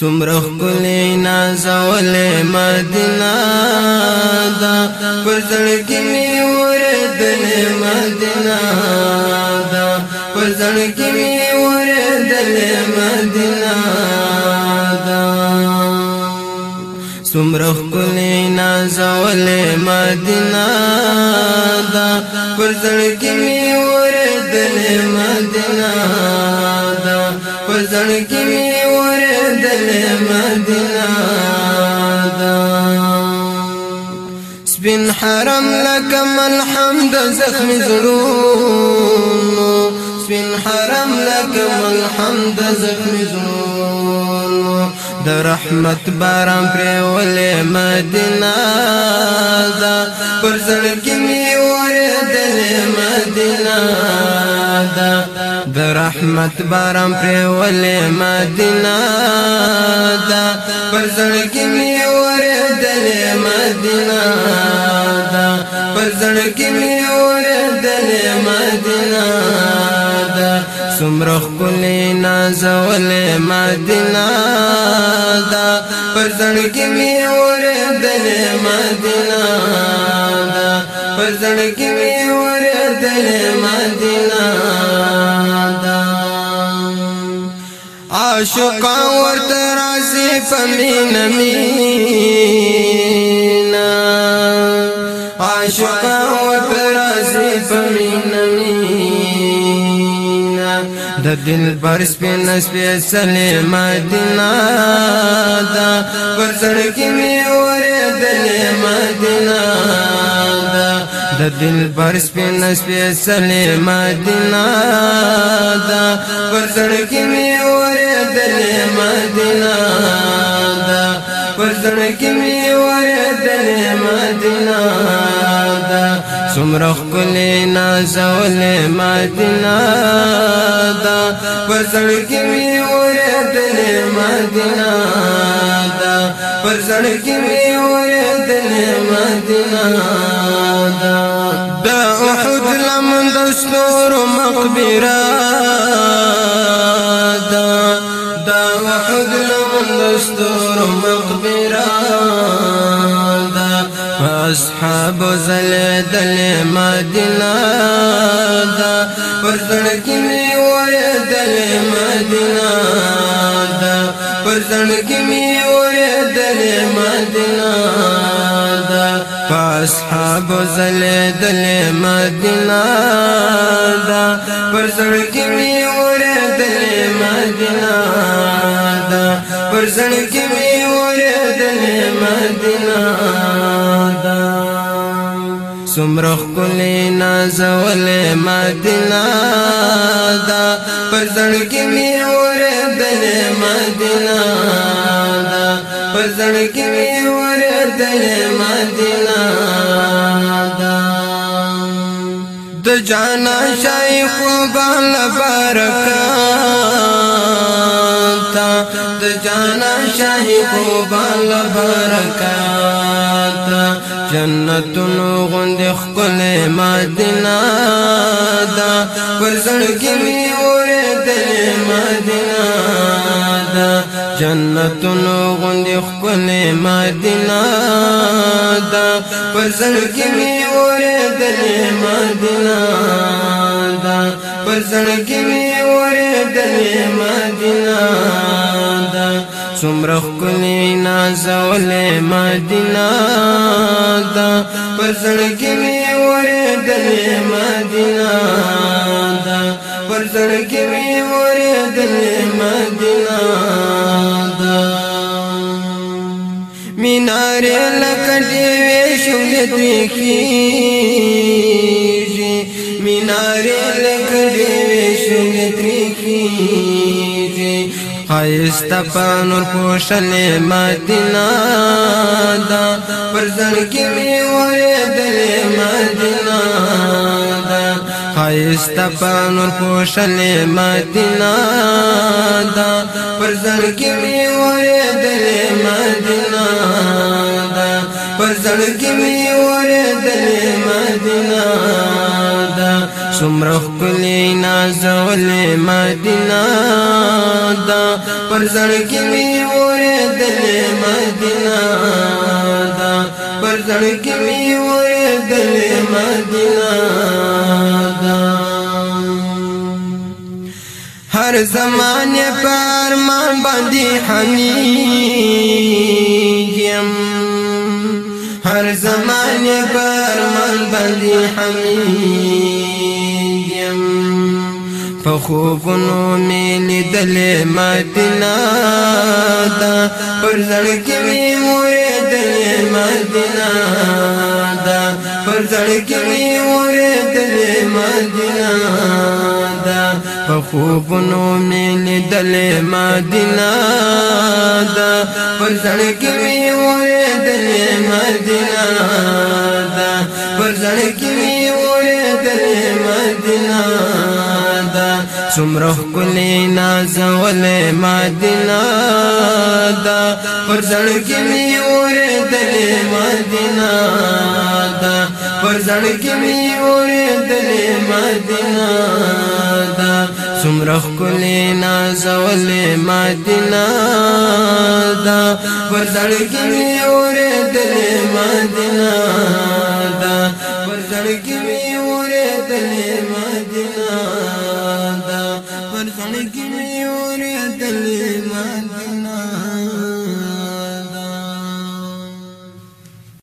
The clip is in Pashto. سمرخ کلی نازول مدینہ دا پزړکی می وردل مدینہ دا پزړکی می وردل مدینہ دا سمرخ کلی نازول مدینہ دا پزړکی می وردل مدینہ دا پزړکی می وردل مدينة سپین حرم لك ملحم د زخم زرون سبين حرم لك ملحم د زخم زرون د رحمت باران پر ولې مدینه دا پر زړه کې مې ورې رحمت بارم پر ولې مدینه دا پر زړګي می اوریدل مدینه دا پر زړګي می اوریدل مدینه دا سمرخ کلی نازول مدینه دا پر زړګي می اوریدل مدینه دا پر زړګي می اوریدل مدینه عاشقا ورت رازی فمین مینا عاشقا ورت رازی فمین مینا د دل پر سپین سپیڅلې مدینه دا پر سړک می ورې دل مدینه د دل پر سپین سلیم مدینه دا پر زړګي مې اورې دلې دا پر زړګي مې اورې دلې دا سمرخ څومره ناز نازولې مدینه دا پر زړګي مې اورې دلې دا پر زړګي مې اورې دلې مدینه مقبرة دا دا وحد لمن دستور مقبرة دا أصحاب زلد المدينة دا فرزنك مي ويد المدينة دا فرزنك مي ويد المدينة اصحاب زلې دل مدینہ دا پر زړګي می وره دل مدینہ دا پر زړګي می وره دل مدینہ دا سمرخ کلی نازول مدینہ دا پر زړګي می وره دل مدینہ دا زړګي وي ورته مدینه دا د جانا شیخ بل برکات د جانا شیخ بل برکات جنت نو غند خپل مدینه دا پر زړګي وي ورته مدینه دا جنت نو خپل مدینه دا پزړ کې می اوره د مدینه دا پزړ کې می اوره د مدینه دا سمرخ کلی نازول مدینه دا پزړ کې می اوره د مدینه دا پزړ کې می اوره د مدینه नार्यलक देवे सुले मीनार्यल देवे सुले हय بھی पौसले मदिन مدینہ خایستا پانور کوشل مدینہ دا پر زړګي می وره دل مدینہ دا پر زړګي می وره دل مدینہ دا سمرخ کلی نازول مدینہ دا پر زړګي می وره دل مدینہ دا پر زړګي می وره دل مدینہ هر زمان پر مان باندې حمیږم هر زمان پر مان باندې حمیږم په خوبونو مې لیدلې مدینه دا پر زړګي مې مورې مدینہ دا پر زړګي مورې د مدینہ په خوبونو مې لیدلې مدینه دا پر سړک مې وریدلې مدینه دا پر سړک مې وریدلې مدینه دا څومره کولې نازولې مدینه دا پر سړک مې وریدلې مدینه دا پر سړک مې وریدلې مدینه دومره کلی نازولې مدینه دا پر زړګي مې اورېدلې مدینه دا پر زړګي مې اورېدلې مدینه دا پر زړګي مې اورېدلې مدینه